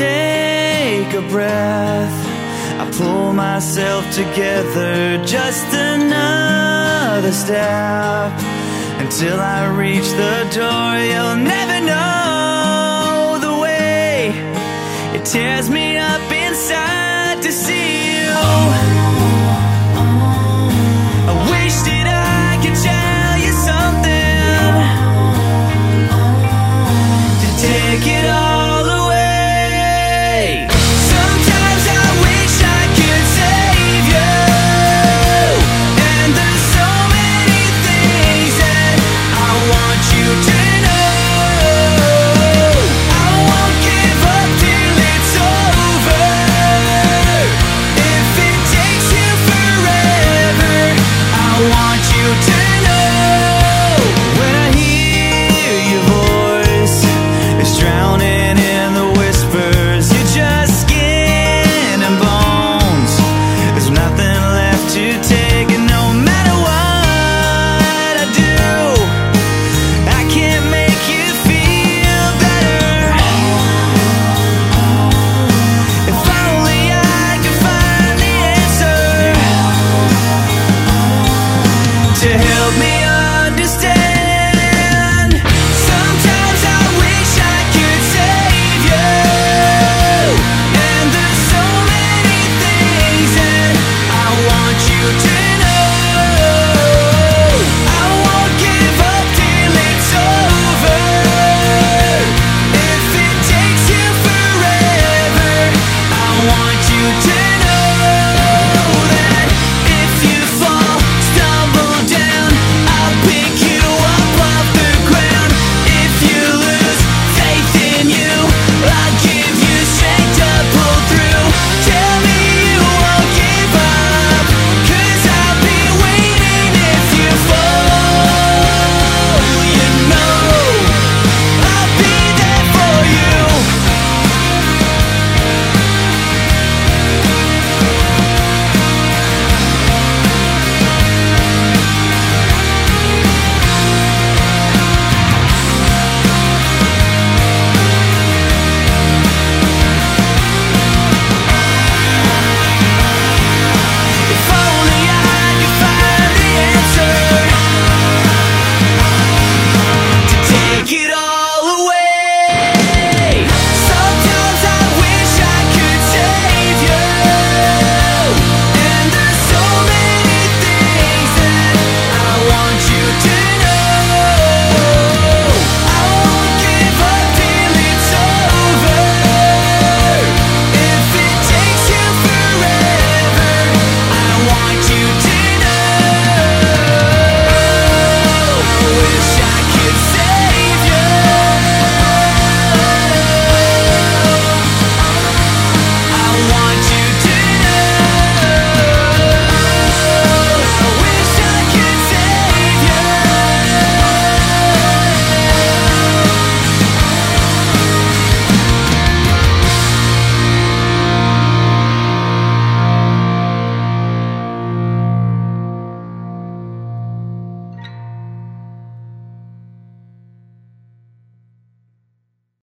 take a breath. I pull myself together, just another step. Until I reach the door, you'll never know the way. It tears me up inside. to help me